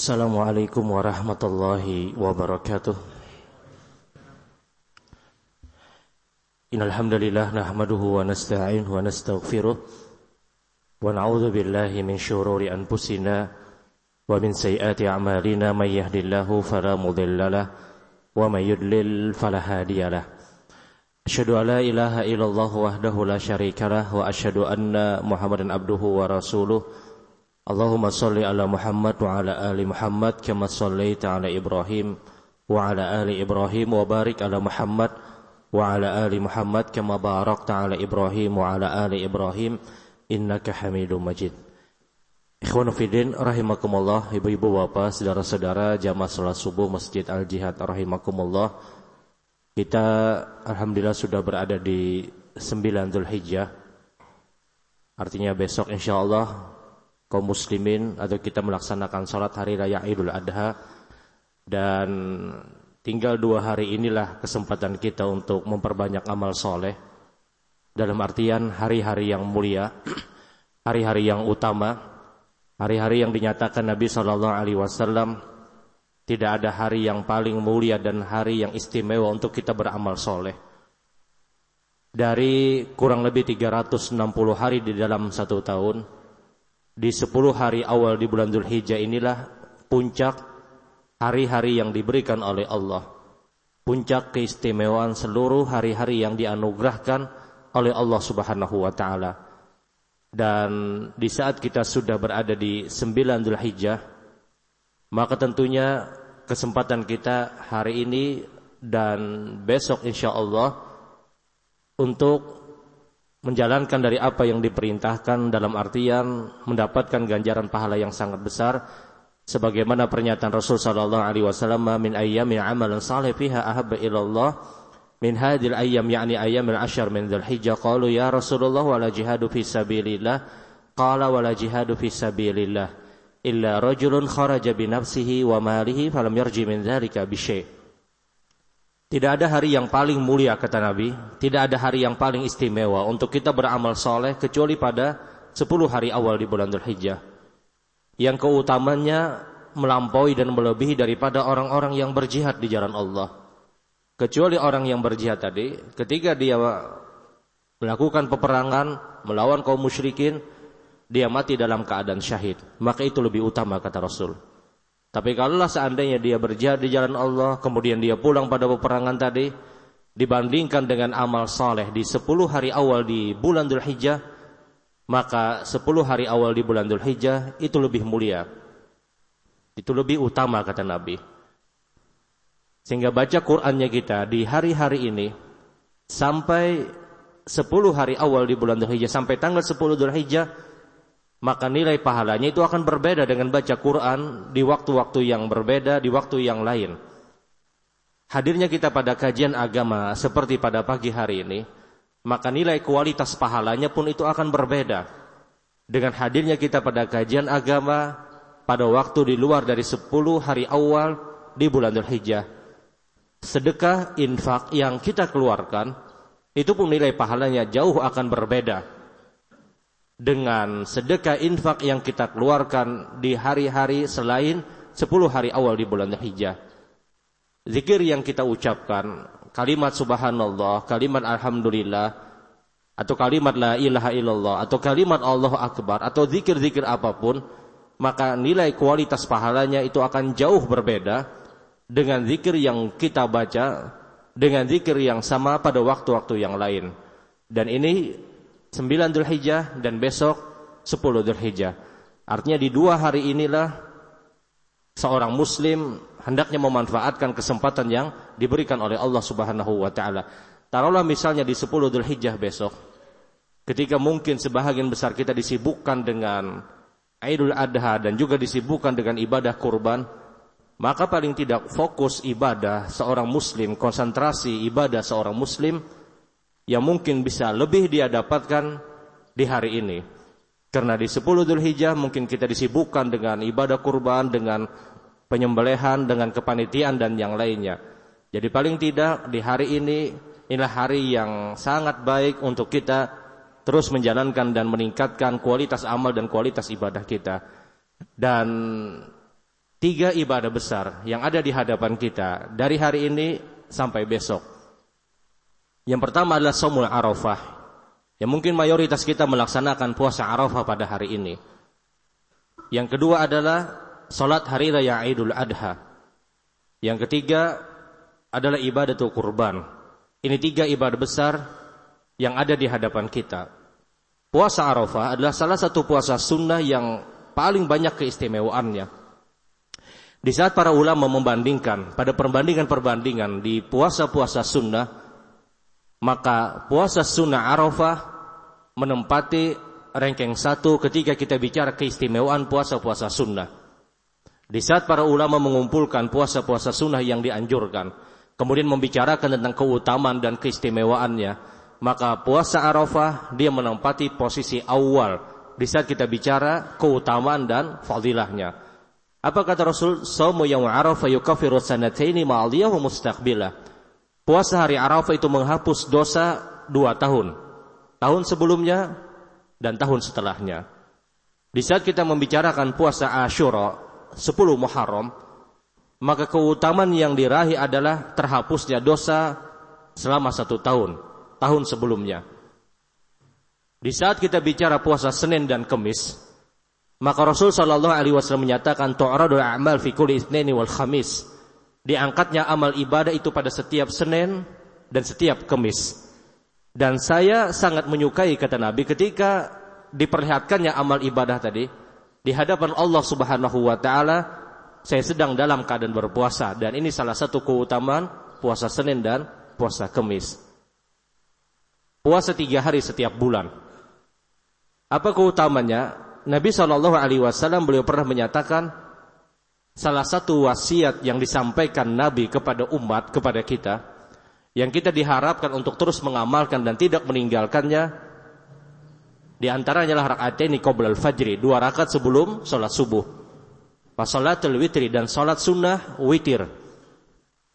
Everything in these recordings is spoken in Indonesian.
Assalamualaikum warahmatullahi wabarakatuh. Innal hamdalillah nahmaduhu wa nasta'inuhu wa nastaghfiruh. Wa na'udzu billahi min shururi anfusina wa min sayyiati a'malina. May yahdihillahu fala wa may yudlil fala hadiyalah Asyhadu ilaha illallah wahdahu la syarikalah wa asyhadu anna Muhammadan abduhu wa rasuluh Allahumma salli ala Muhammad wa ala ali Muhammad kama sallaita ala Ibrahim wa ala ali Ibrahim wa barik ala Muhammad wa ala ali Muhammad kama barakta ala Ibrahim wa ala ali Ibrahim innaka Hamidum Majid. Ikhwanu fidin rahimakumullah, ibu-ibu bapak, saudara-saudara jamaah salat subuh Masjid Al Jihad rahimakumullah. Kita alhamdulillah sudah berada di 9 Zulhijjah. Artinya besok insyaallah kaum muslimin atau kita melaksanakan salat hari raya Idul Adha. Dan Tinggal dua hari inilah kesempatan kita untuk memperbanyak amal soleh. Dalam artian hari-hari yang mulia Hari-hari yang utama Hari-hari yang dinyatakan Nabi SAW Tidak ada hari yang paling mulia dan hari yang istimewa untuk kita beramal soleh. Dari kurang lebih 360 hari di dalam satu tahun Di 10 hari awal di bulan Dhul Hijjah inilah Puncak hari-hari yang diberikan oleh Allah. Puncak keistimewaan seluruh hari-hari yang dianugerahkan oleh Allah Subhanahu wa taala. Dan di saat kita sudah berada di 9 Dzulhijjah, maka tentunya kesempatan kita hari ini dan besok insya Allah untuk menjalankan dari apa yang diperintahkan dalam artian mendapatkan ganjaran pahala yang sangat besar sebagaimana pernyataan Rasul sallallahu alaihi wasallam min ayyamin amalan salih fiha ahabba ila Allah min hadhil ayyam yakni ayyamil ashar min dzulhijjah qalu ya Rasulullah wala jihadu fi sabilillah? Qala wala jihadu fi sabilillah illa rajulun kharaja bi nafsihi wa malihi falam yarji min dzalika bi tidak ada hari yang paling mulia kata Nabi, tidak ada hari yang paling istimewa untuk kita beramal soleh kecuali pada 10 hari awal di bulan Dzulhijjah yang keutamanya melampaui dan melebihi daripada orang-orang yang berjihad di jalan Allah. Kecuali orang yang berjihad tadi, ketika dia melakukan peperangan melawan kaum musyrikin, dia mati dalam keadaan syahid. Maka itu lebih utama kata Rasul. Tapi kalaulah seandainya dia berjihad di jalan Allah, kemudian dia pulang pada peperangan tadi, dibandingkan dengan amal saleh di 10 hari awal di bulan Dhul Hijjah, maka 10 hari awal di bulan Dhul Hijjah itu lebih mulia. Itu lebih utama kata Nabi. Sehingga baca Qur'annya kita di hari-hari ini sampai 10 hari awal di bulan Dhul Hijjah sampai tanggal 10 Dhul Hijjah maka nilai pahalanya itu akan berbeda dengan baca Quran di waktu-waktu yang berbeda, di waktu yang lain. Hadirnya kita pada kajian agama seperti pada pagi hari ini maka nilai kualitas pahalanya pun itu akan berbeda. Dengan hadirnya kita pada kajian agama pada waktu di luar dari 10 hari awal di bulan Dhul Hijjah. Sedekah infak yang kita keluarkan itu pun nilai pahalanya jauh akan berbeda dengan sedekah infak yang kita keluarkan di hari-hari selain 10 hari awal di bulan Hijjah. Zikir yang kita ucapkan kalimat subhanallah, kalimat alhamdulillah, atau kalimat la ilaha illallah, atau kalimat Allah akbar, atau zikir-zikir apa pun, maka nilai kualitas pahalanya itu akan jauh berbeda dengan zikir yang kita baca, dengan zikir yang sama pada waktu-waktu yang lain. Dan ini 9 Dhul Hijjah dan besok 10 Dhul Hijjah. Artinya di dua hari inilah seorang muslim hendaknya memanfaatkan kesempatan yang diberikan oleh Allah Subhanahu wa taala. Taruhlah misalnya di 10 Dzulhijjah besok ketika mungkin sebahagian besar kita disibukkan dengan Idul Adha dan juga disibukkan dengan ibadah kurban, maka paling tidak fokus ibadah seorang muslim, konsentrasi ibadah seorang muslim yang mungkin bisa lebih dia dapatkan di hari ini. Karena di 10 Dzulhijjah mungkin kita disibukkan dengan ibadah kurban, dengan penyembelihan dengan kepanitiaan dan yang lainnya. Jadi paling tidak di hari ini inilah hari yang sangat baik untuk kita terus menjalankan dan meningkatkan kualitas amal dan kualitas ibadah kita. Dan tiga ibadah besar yang ada di hadapan kita dari hari ini sampai besok. Yang pertama adalah Saumul Arafah. Yang mungkin mayoritas kita melaksanakan puasa Arafah pada hari ini. Yang kedua adalah salat hari raya Idul Adha. Yang ketiga adalah ibadah kurban. Ini tiga ibadah besar yang ada di hadapan kita. Puasa Arafah adalah salah satu puasa sunnah yang paling banyak keistimewaannya. Di saat para ulama membandingkan pada perbandingan-perbandingan di puasa-puasa sunnah, maka puasa sunnah Arafah menempati ranking satu ketika kita bicara keistimewaan puasa-puasa sunnah. Di saat para ulama mengumpulkan puasa-puasa sunnah yang dianjurkan, kemudian membicarakan tentang keutamaan dan keistimewaannya, maka puasa Arafah dia menempati posisi awal di saat kita bicara keutamaan dan fadilahnya. Apa kata Rasul? Saumu yang Arafah yukaffiru sanataini ma'aliyah wa mustaqbilah. Puasa hari Arafah itu menghapus dosa dua tahun. Tahun sebelumnya dan tahun setelahnya. Di saat kita membicarakan puasa Ashura 10 Muharram, maka keutamaan yang diraih adalah terhapusnya dosa selama satu tahun, tahun sebelumnya. Di saat kita bicara puasa Senin dan Kemis, maka Rasul Shallallahu Alaihi Wasallam menyatakan tu'radul amal fi kulli wal khamis. Diangkatnya amal ibadah itu pada setiap Senin dan setiap Kamis. Dan saya sangat menyukai kata Nabi ketika diperlihatkannya amal ibadah tadi di hadapan Allah Subhanahu wa taala saya sedang dalam keadaan berpuasa dan ini salah satu keutamaan puasa Senin dan puasa Kamis. Puasa tiga hari setiap bulan. Apa keutamanya? Nabi Shallallahu Alaihi Wasallam beliau pernah menyatakan salah satu wasiat yang disampaikan Nabi kepada umat kepada kita yang kita diharapkan untuk terus mengamalkan dan tidak meninggalkannya di antaranya adalah rakaat ini qoblal fajri dua rakaat sebelum sholat subuh wasolatul witri dan sholat sunnah witir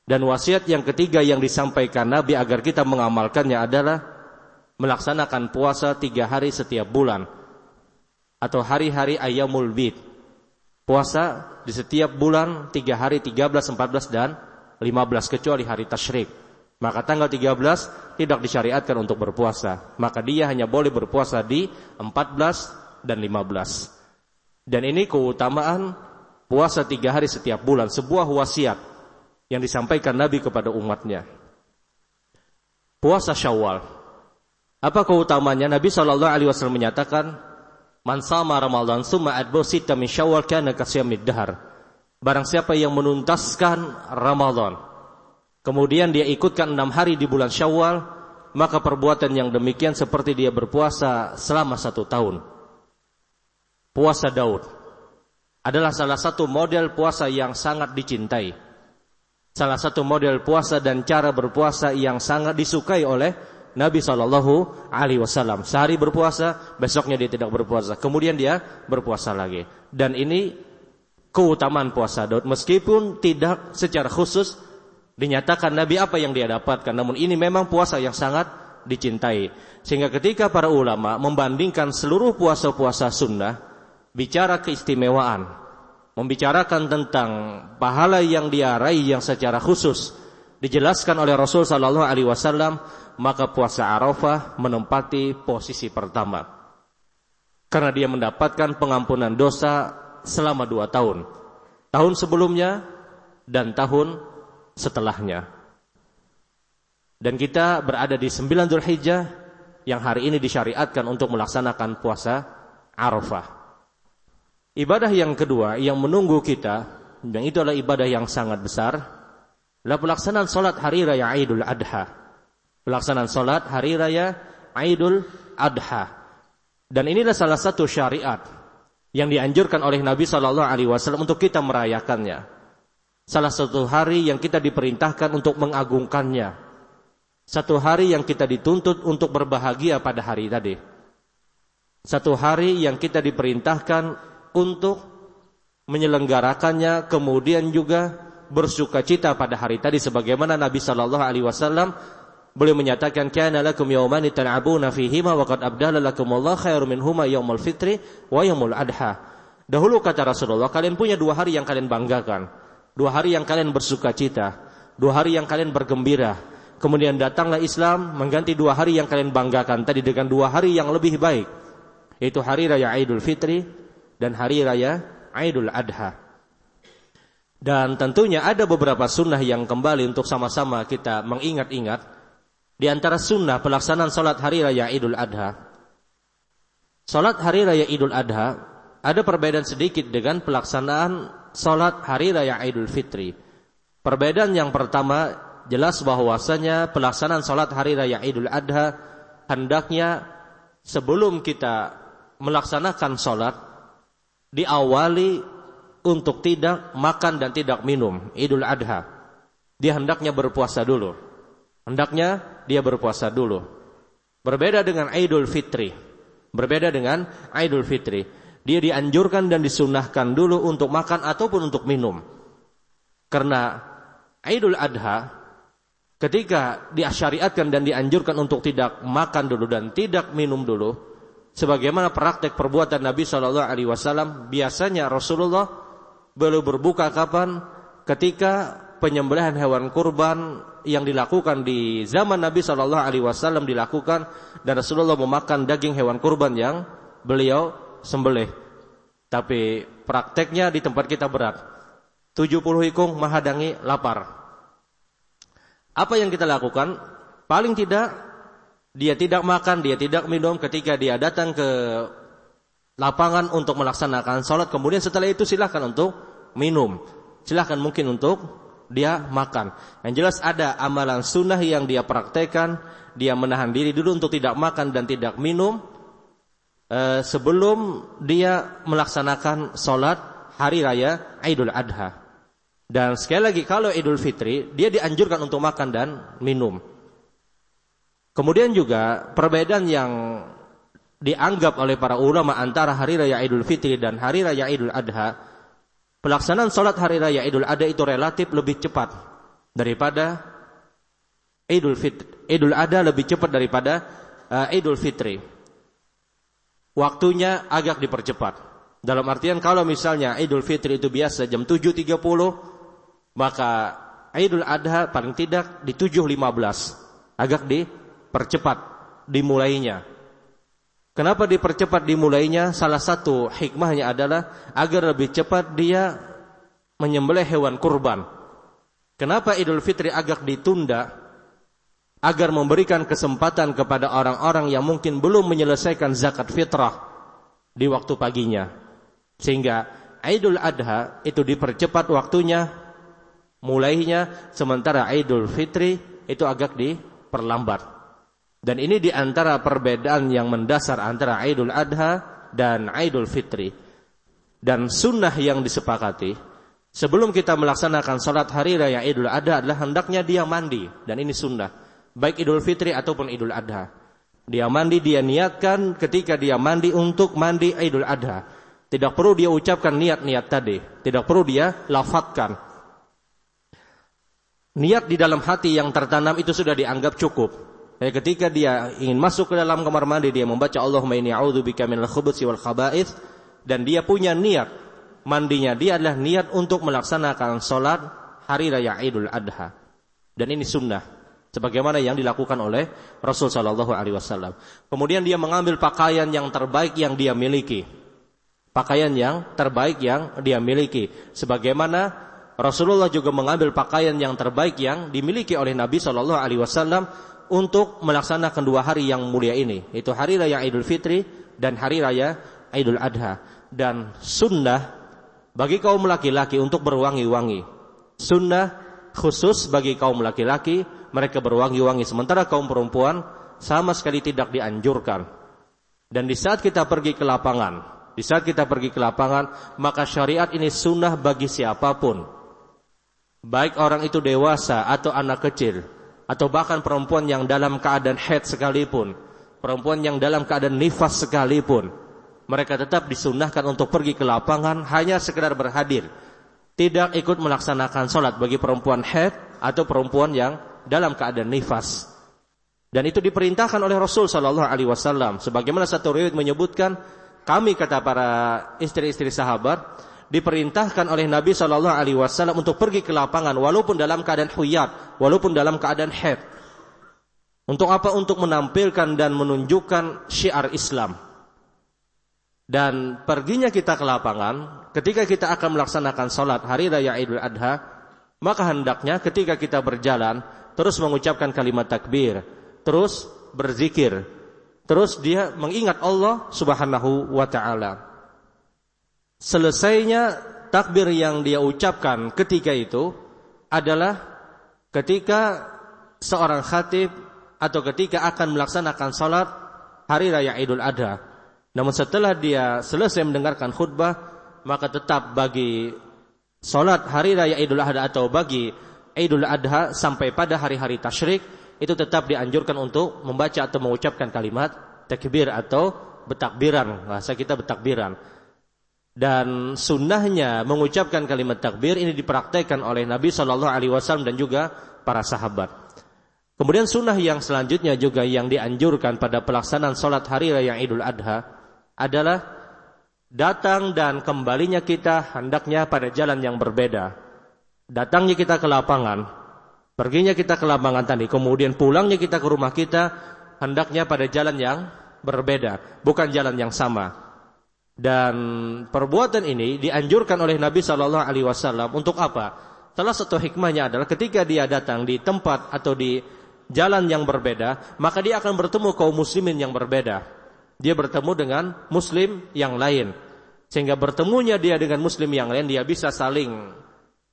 dan wasiat yang ketiga yang disampaikan Nabi agar kita mengamalkannya adalah melaksanakan puasa tiga hari setiap bulan atau hari-hari ayamul bid. Puasa di setiap bulan tiga hari 13, 14 dan 15 kecuali hari tasyrik. Maka tanggal 13 tidak disyariatkan untuk berpuasa. Maka dia hanya boleh berpuasa di 14 dan 15. Dan ini keutamaan puasa tiga hari setiap bulan. Sebuah wasiat yang disampaikan Nabi kepada umatnya. Puasa syawal. Apa keutamanya? Nabi SAW menyatakan Man sama Ramadan summa adbu sita min Syawal kana kasyamid dahar. Barang siapa yang menuntaskan Ramadan, kemudian dia ikutkan enam hari di bulan Syawal, maka perbuatan yang demikian seperti dia berpuasa selama satu tahun. Puasa Daud adalah salah satu model puasa yang sangat dicintai. Salah satu model puasa dan cara berpuasa yang sangat disukai oleh Nabi Shallallahu Alaihi Wasallam sehari berpuasa, besoknya dia tidak berpuasa, kemudian dia berpuasa lagi. Dan ini keutamaan puasa Daud, meskipun tidak secara khusus dinyatakan Nabi apa yang dia dapatkan, namun ini memang puasa yang sangat dicintai. Sehingga ketika para ulama membandingkan seluruh puasa-puasa sunnah, bicara keistimewaan, membicarakan tentang pahala yang dia raih yang secara khusus dijelaskan oleh Rasul Shallallahu Alaihi Wasallam maka puasa Arafah menempati posisi pertama. Karena dia mendapatkan pengampunan dosa selama dua tahun. Tahun sebelumnya dan tahun setelahnya. Dan kita berada di 9 Hijjah yang hari ini disyariatkan untuk melaksanakan puasa Arafah. Ibadah yang kedua yang menunggu kita, yang itu adalah ibadah yang sangat besar, adalah pelaksanaan sholat hari raya Idul Adha pelaksanaan solat hari raya Idul Adha. Dan inilah salah satu syariat yang dianjurkan oleh Nabi Shallallahu Alaihi Wasallam untuk kita merayakannya. Salah satu hari yang kita diperintahkan untuk mengagungkannya. Satu hari yang kita dituntut untuk berbahagia pada hari tadi. Satu hari yang kita diperintahkan untuk menyelenggarakannya kemudian juga bersuka cita pada hari tadi sebagaimana Nabi Shallallahu alaihi wasallam Beliau menyatakan kana lakum yawmani tal'abuna fihima wa qad abdala lakum Allah khairum minhuma yaumul fitri wa yaumul adha. Dahulu kata Rasulullah, kalian punya dua hari yang kalian banggakan. Dua hari yang kalian bersuka cita. Dua hari yang kalian bergembira. Kemudian datanglah Islam mengganti dua hari yang kalian banggakan tadi dengan dua hari yang lebih baik. Yaitu hari raya Idul Fitri dan hari raya Idul Adha. Dan tentunya ada beberapa sunnah yang kembali untuk sama-sama kita mengingat-ingat. Di antara sunnah pelaksanaan salat hari raya Idul Adha. Salat hari raya Idul Adha ada perbedaan sedikit dengan pelaksanaan salat hari raya Idul Fitri. Perbedaan yang pertama jelas bahwasanya pelaksanaan salat hari raya Idul Adha hendaknya sebelum kita melaksanakan salat diawali untuk tidak makan dan tidak minum Idul Adha. Dia hendaknya berpuasa dulu. Hendaknya dia berpuasa dulu. Berbeda dengan Idul Fitri. Berbeda dengan Idul Fitri dia dianjurkan dan disunahkan dulu untuk makan ataupun untuk minum. Karena Idul Adha ketika diasyariatkan dan dianjurkan untuk tidak makan dulu dan tidak minum dulu, sebagaimana praktek perbuatan Nabi Wasallam, biasanya Rasulullah belum berbuka kapan? Ketika penyembelihan hewan kurban yang dilakukan di zaman Nabi Shallallahu Alaihi Wasallam dilakukan dan Rasulullah memakan daging hewan kurban yang beliau sembelih. Tapi prakteknya di tempat kita berat. 70 hikung menghadangi lapar. Apa yang kita lakukan? Paling tidak dia tidak makan, dia tidak minum ketika dia datang ke lapangan untuk melaksanakan sholat. Kemudian setelah itu silahkan untuk minum. Silahkan mungkin untuk dia makan. Yang jelas ada amalan sunnah yang dia praktekkan. Dia menahan diri dulu untuk tidak makan dan tidak minum Eh, sebelum dia melaksanakan sholat hari raya Idul Adha. Dan sekali lagi kalau Idul Fitri dia dianjurkan untuk makan dan minum. Kemudian juga perbedaan yang dianggap oleh para ulama antara hari raya Idul Fitri dan hari raya Idul Adha, pelaksanaan sholat hari raya Idul Adha itu relatif lebih cepat daripada Idul Fitri. Idul Adha lebih cepat daripada uh, Idul Fitri waktunya agak dipercepat. Dalam artian kalau misalnya Idul Fitri itu biasa jam 7.30, maka Idul Adha paling tidak di 7.15. Agak dipercepat dimulainya. Kenapa dipercepat dimulainya? Salah satu hikmahnya adalah agar lebih cepat dia menyembelih hewan kurban. Kenapa Idul Fitri agak ditunda? agar memberikan kesempatan kepada orang-orang yang mungkin belum menyelesaikan zakat fitrah di waktu paginya. Sehingga Idul Adha itu dipercepat waktunya mulainya sementara Idul Fitri itu agak diperlambat. Dan ini di antara perbedaan yang mendasar antara Idul Adha dan Idul Fitri. Dan sunnah yang disepakati sebelum kita melaksanakan salat hari raya Idul Adha adalah hendaknya dia mandi dan ini sunnah baik Idul Fitri ataupun Idul Adha. Dia mandi, dia niatkan ketika dia mandi untuk mandi Idul Adha. Tidak perlu dia ucapkan niat-niat tadi, tidak perlu dia lafadzkan. Niat di dalam hati yang tertanam itu sudah dianggap cukup. Ya, ketika dia ingin masuk ke dalam kamar mandi dia membaca Allahumma inni a'udzubika minal khubuthi wal khaba'ith dan dia punya niat mandinya dia adalah niat untuk melaksanakan salat hari raya Idul Adha. Dan ini sunnah sebagaimana yang dilakukan oleh Rasul sallallahu alaihi wasallam. Kemudian dia mengambil pakaian yang terbaik yang dia miliki. Pakaian yang terbaik yang dia miliki sebagaimana Rasulullah juga mengambil pakaian yang terbaik yang dimiliki oleh Nabi sallallahu alaihi wasallam untuk melaksanakan dua hari yang mulia ini, itu hari raya Idul Fitri dan hari raya Idul Adha. Dan sunnah bagi kaum laki-laki untuk berwangi-wangi. Sunnah khusus bagi kaum laki-laki mereka berwangi-wangi sementara kaum perempuan sama sekali tidak dianjurkan. Dan di saat kita pergi ke lapangan, di saat kita pergi ke lapangan, maka syariat ini sunnah bagi siapa pun. Baik orang itu dewasa atau anak kecil, atau bahkan perempuan yang dalam keadaan head sekalipun, perempuan yang dalam keadaan nifas sekalipun, mereka tetap disunahkan untuk pergi ke lapangan hanya sekedar berhadir, tidak ikut melaksanakan sholat bagi perempuan head atau perempuan yang dalam keadaan nifas. Dan itu diperintahkan oleh Rasul Shallallahu Alaihi Wasallam. Sebagaimana satu riwayat menyebutkan kami kata para istri-istri sahabat diperintahkan oleh Nabi Shallallahu Alaihi Wasallam untuk pergi ke lapangan walaupun dalam keadaan huyat, walaupun dalam keadaan head. Untuk apa? Untuk menampilkan dan menunjukkan syiar Islam. Dan perginya kita ke lapangan, ketika kita akan melaksanakan sholat hari raya Idul Adha, maka hendaknya ketika kita berjalan, terus mengucapkan kalimat takbir, terus berzikir, terus dia mengingat Allah subhanahu wa ta'ala selesainya takbir yang dia ucapkan ketika itu adalah ketika seorang khatib atau ketika akan melaksanakan salat hari raya Idul Adha. Namun setelah dia selesai mendengarkan khutbah, maka tetap bagi salat hari raya Idul Adha atau bagi Idul Adha sampai pada hari-hari tasyrik itu tetap dianjurkan untuk membaca atau mengucapkan kalimat takbir atau betakbiran. Bahasa kita betakbiran. Dan sunnahnya mengucapkan kalimat takbir ini dipraktekkan oleh Nabi Shallallahu Alaihi Wasallam dan juga para sahabat. Kemudian sunnah yang selanjutnya juga yang dianjurkan pada pelaksanaan sholat hari raya Idul Adha adalah datang dan kembalinya kita hendaknya pada jalan yang berbeda. Datangnya kita ke lapangan, perginya kita ke lapangan tadi, kemudian pulangnya kita ke rumah kita hendaknya pada jalan yang berbeda, bukan jalan yang sama. Dan perbuatan ini dianjurkan oleh Nabi Shallallahu Alaihi Wasallam untuk apa? Salah satu hikmahnya adalah ketika dia datang di tempat atau di jalan yang berbeda, maka dia akan bertemu kaum muslimin yang berbeda. Dia bertemu dengan muslim yang lain. Sehingga bertemunya dia dengan muslim yang lain, dia bisa saling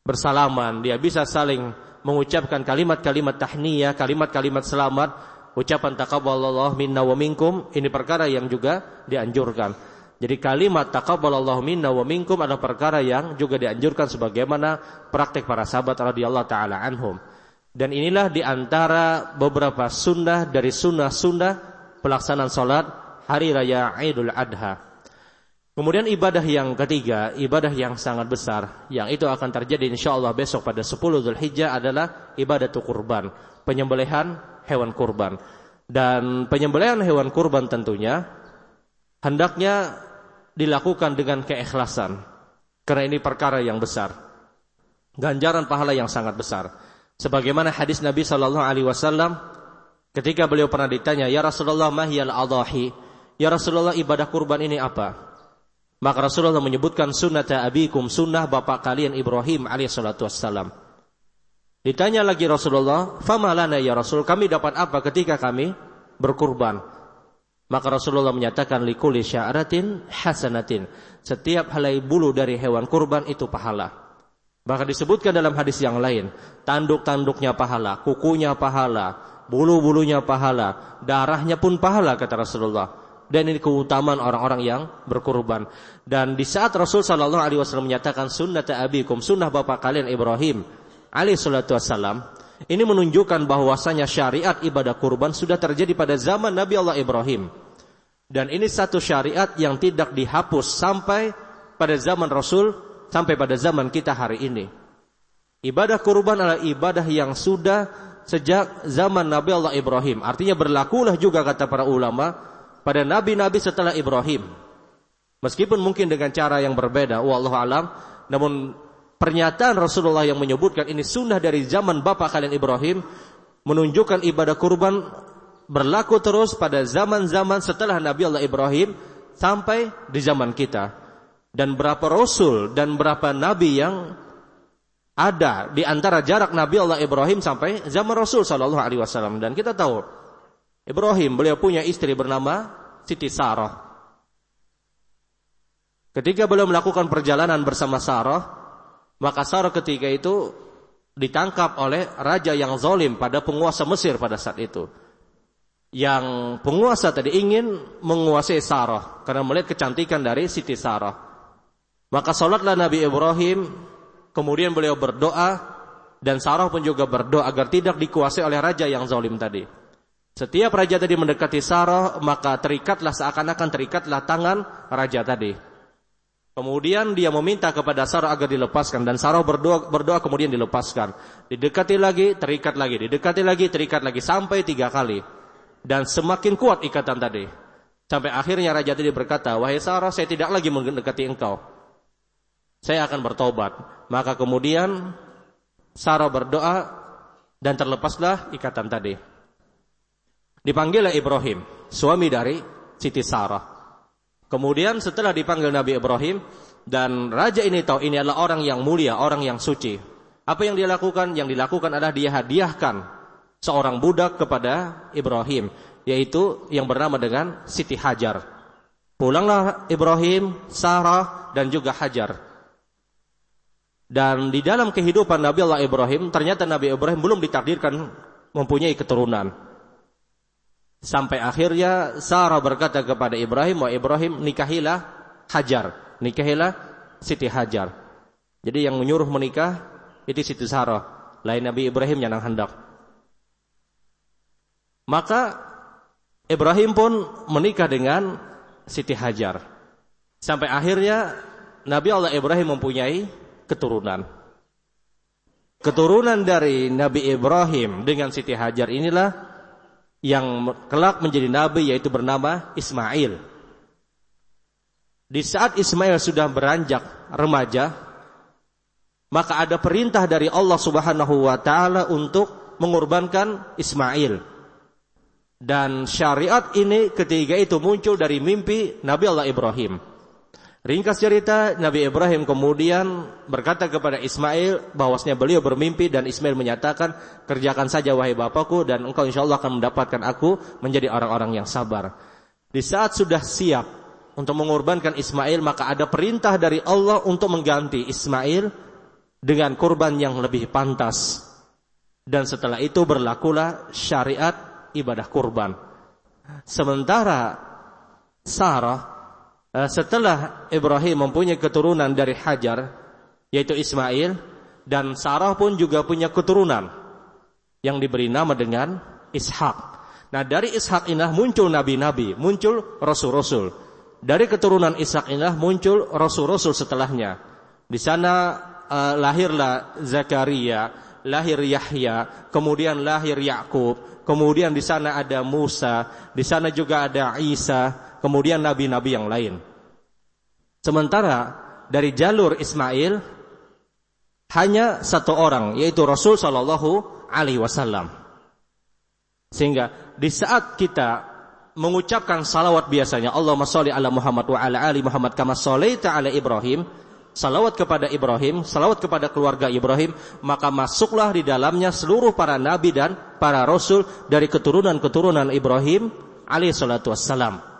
bersalaman, dia bisa saling mengucapkan kalimat-kalimat tahniyah, kalimat-kalimat selamat, ucapan taqabbalallahu minna wa minkum, ini perkara yang juga dianjurkan. Jadi kalimat taqabbalallahu minna wa minkum adalah perkara yang juga dianjurkan sebagaimana praktek para sahabat radhiyallahu taala anhum. Dan inilah di antara beberapa sunnah dari sunnah-sunnah pelaksanaan salat hari raya Idul Adha. Kemudian ibadah yang ketiga, ibadah yang sangat besar yang itu akan terjadi insyaallah besok pada 10 Zulhijjah adalah ibadah kurban, penyembelihan hewan kurban. Dan penyembelihan hewan kurban tentunya hendaknya dilakukan dengan keikhlasan. Karena ini perkara yang besar. Ganjaran pahala yang sangat besar. Sebagaimana hadis Nabi sallallahu alaihi wasallam ketika beliau pernah ditanya, "Ya Rasulullah, mahiyal adahi?" Ya Rasulullah, ibadah kurban ini apa? Maka Rasulullah menyebutkan sunnata abikum, sunnah bapak kalian Ibrahim alaihissalatu wassalam. Ditanya lagi Rasulullah, "Fama lana ya Rasul, kami dapat apa ketika kami berkurban?" Maka Rasulullah menyatakan likuli sya'ratin hasanatin. Setiap helai bulu dari hewan kurban itu pahala. Bahkan disebutkan dalam hadis yang lain, tanduk-tanduknya pahala, kukunya pahala, bulu-bulunya pahala, darahnya pun pahala kata Rasulullah. Dan ini keutamaan orang-orang yang berkurban. Dan di saat Rasul Shallallahu Alaihi Wasallam menyatakan sunnah abikum, sunnah bapak kalian Ibrahim, alaihi salatu wassalam, ini menunjukkan bahwasanya syariat ibadah kurban sudah terjadi pada zaman Nabi Allah Ibrahim. Dan ini satu syariat yang tidak dihapus sampai pada zaman Rasul, sampai pada zaman kita hari ini. Ibadah kurban adalah ibadah yang sudah sejak zaman Nabi Allah Ibrahim. Artinya berlakulah juga kata para ulama pada nabi-nabi setelah Ibrahim. Meskipun mungkin dengan cara yang berbeda, wallahu alam, namun pernyataan Rasulullah yang menyebutkan ini sunnah dari zaman bapak kalian Ibrahim menunjukkan ibadah kurban berlaku terus pada zaman-zaman setelah Nabi Allah Ibrahim sampai di zaman kita. Dan berapa rasul dan berapa nabi yang ada di antara jarak Nabi Allah Ibrahim sampai zaman Rasul Shallallahu Alaihi Wasallam. Dan kita tahu Ibrahim beliau punya istri bernama Siti Sarah. Ketika beliau melakukan perjalanan bersama Sarah, maka Sarah ketika itu ditangkap oleh raja yang zalim pada penguasa Mesir pada saat itu yang penguasa tadi ingin menguasai Sarah karena melihat kecantikan dari Siti Sarah. Maka salatlah Nabi Ibrahim, kemudian beliau berdoa dan Sarah pun juga berdoa agar tidak dikuasai oleh raja yang zalim tadi. Setiap raja tadi mendekati Sarah, maka terikatlah seakan-akan terikatlah tangan raja tadi. Kemudian dia meminta kepada Sarah agar dilepaskan dan Sarah berdoa berdoa kemudian dilepaskan. Didekati lagi, terikat lagi, didekati lagi, terikat lagi sampai tiga kali dan semakin kuat ikatan tadi. Sampai akhirnya raja tadi berkata, "Wahai Sarah, saya tidak lagi mendekati engkau. Saya akan bertobat." Maka kemudian Sarah berdoa dan terlepaslah ikatan tadi. Dipanggillah Ibrahim, suami dari Siti Sarah. Kemudian setelah dipanggil Nabi Ibrahim dan raja ini tahu ini adalah orang yang mulia, orang yang suci. Apa yang dia lakukan? Yang dilakukan adalah dia hadiahkan seorang budak kepada Ibrahim yaitu yang bernama dengan Siti Hajar. Pulanglah Ibrahim, Sarah dan juga Hajar. Dan di dalam kehidupan Nabi Allah Ibrahim, ternyata Nabi Ibrahim belum ditakdirkan mempunyai keturunan. Sampai akhirnya Sarah berkata kepada Ibrahim, "Wa Ibrahim nikahilah Hajar, nikahilah Siti Hajar." Jadi yang menyuruh menikah itu Siti Sarah, lain Nabi Ibrahim yang hendak. Maka Ibrahim pun menikah dengan Siti Hajar. Sampai akhirnya Nabi Allah Ibrahim mempunyai keturunan. Keturunan dari Nabi Ibrahim dengan Siti Hajar inilah yang kelak menjadi nabi yaitu bernama Ismail. Di saat Ismail sudah beranjak remaja, maka ada perintah dari Allah Subhanahu wa taala untuk mengorbankan Ismail. Dan syariat ini ketiga itu muncul dari mimpi Nabi Allah Ibrahim. Ringkas cerita, Nabi Ibrahim kemudian berkata kepada Ismail bahwasanya beliau bermimpi dan Ismail menyatakan, kerjakan saja wahai bapakku dan engkau insya Allah akan mendapatkan aku menjadi orang-orang yang sabar. Di saat sudah siap untuk mengorbankan Ismail, maka ada perintah dari Allah untuk mengganti Ismail dengan kurban yang lebih pantas. Dan setelah itu berlakulah syariat ibadah kurban. Sementara Sarah setelah Ibrahim mempunyai keturunan dari Hajar yaitu Ismail dan Sarah pun juga punya keturunan yang diberi nama dengan Ishak. Nah dari Ishak inilah muncul nabi-nabi, muncul rasul-rasul. Dari keturunan Ishak inilah muncul rasul-rasul setelahnya. Di sana uh, lahirlah Zakaria, lahir Yahya, kemudian lahir Yakub, kemudian di sana ada Musa, di sana juga ada Isa, kemudian nabi-nabi yang lain. Sementara dari jalur Ismail hanya satu orang yaitu Rasul Shallallahu Alaihi Wasallam. Sehingga di saat kita mengucapkan salawat biasanya Allahumma sholli ala Muhammad wa ala ali Muhammad kama sholaita ala Ibrahim salawat kepada Ibrahim, salawat kepada keluarga Ibrahim, maka masuklah di dalamnya seluruh para nabi dan para rasul dari keturunan-keturunan Ibrahim alaihi salatu wassalam.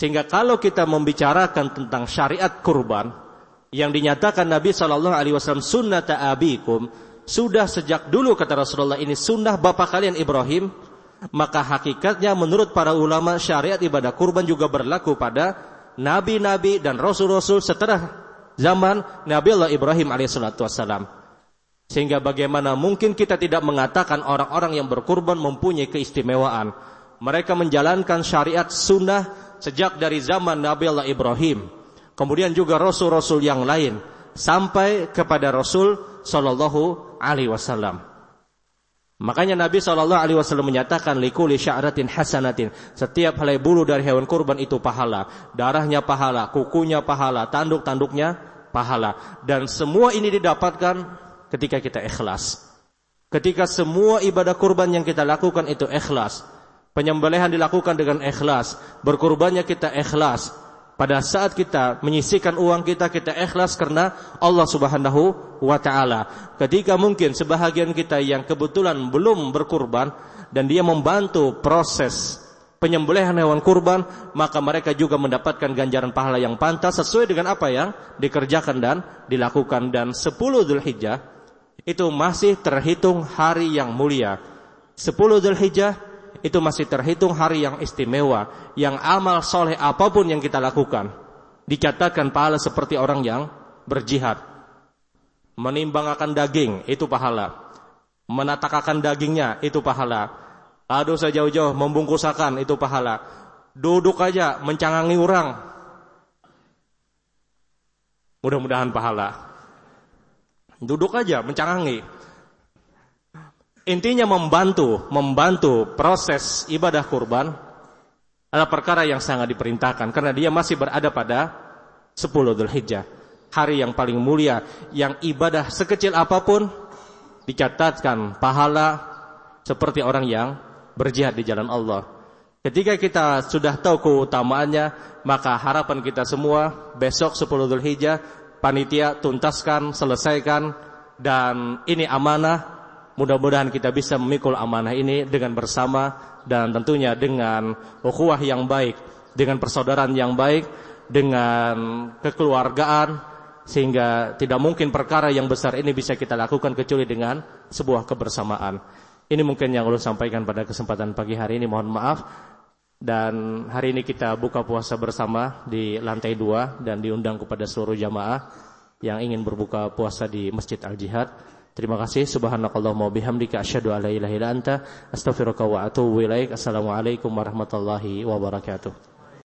Sehingga kalau kita membicarakan tentang syariat kurban yang dinyatakan Nabi Shallallahu Alaihi Wasallam sunnah abikum sudah sejak dulu kata Rasulullah ini sunnah bapak kalian Ibrahim maka hakikatnya menurut para ulama syariat ibadah kurban juga berlaku pada nabi-nabi dan rasul-rasul setelah zaman Nabi Allah Ibrahim alaihissalatu wassalam. Sehingga bagaimana mungkin kita tidak mengatakan orang-orang yang berkurban mempunyai keistimewaan. Mereka menjalankan syariat sunnah sejak dari zaman Nabi Allah Ibrahim. Kemudian juga rasul-rasul yang lain. Sampai kepada Rasul Sallallahu Alaihi Wasallam. Makanya Nabi Shallallahu Alaihi Wasallam menyatakan likuli sya'ratin hasanatin. Setiap helai bulu dari hewan kurban itu pahala, darahnya pahala, kukunya pahala, tanduk-tanduknya pahala. Dan semua ini didapatkan ketika kita ikhlas. Ketika semua ibadah kurban yang kita lakukan itu ikhlas. Penyembelihan dilakukan dengan ikhlas. Berkurbannya kita ikhlas. Pada saat kita menyisikan uang kita, kita ikhlas karena Allah subhanahu wa ta'ala. Ketika mungkin sebahagian kita yang kebetulan belum berkurban, dan dia membantu proses penyembelihan hewan kurban, maka mereka juga mendapatkan ganjaran pahala yang pantas sesuai dengan apa yang dikerjakan dan dilakukan. Dan 10 Dhul Hijjah itu masih terhitung hari yang mulia. 10 Dhul Hijjah itu masih terhitung hari yang istimewa, yang amal soleh apa pun yang kita lakukan, dicatatkan pahala seperti orang yang berjihad. Menimbang akan daging, itu pahala. Menatakakan dagingnya, itu pahala. Aduh saya jauh-jauh, membungkusakan, itu pahala. Duduk aja, mencangangi orang. Mudah-mudahan pahala. Duduk aja, mencangangi. Intinya membantu, membantu proses ibadah kurban adalah perkara yang sangat diperintahkan karena dia masih berada pada 10 Dzulhijjah, hari yang paling mulia yang ibadah sekecil apa pun dicatatkan pahala seperti orang yang berjihad di jalan Allah. Ketika kita sudah tahu keutamaannya, maka harapan kita semua besok 10 Dzulhijjah panitia tuntaskan, selesaikan dan ini amanah. Mudah-mudahan kita bisa memikul amanah ini dengan bersama dan tentunya dengan ukhuwah yang baik, dengan persaudaraan yang baik, dengan kekeluargaan sehingga tidak mungkin perkara yang besar ini bisa kita lakukan kecuali dengan sebuah kebersamaan. Ini mungkin yang ulun sampaikan pada kesempatan pagi hari ini. Mohon maaf. Dan hari ini kita buka puasa bersama di lantai dua dan diundang kepada seluruh jamaah yang ingin berbuka puasa di Masjid Al-Jihad. Terima kasih subhanakallahumma bihamdika asyhadu an la ilaha illa anta astaghfiruka wa atubu ilaik. Assalamualaikum warahmatullahi wabarakatuh.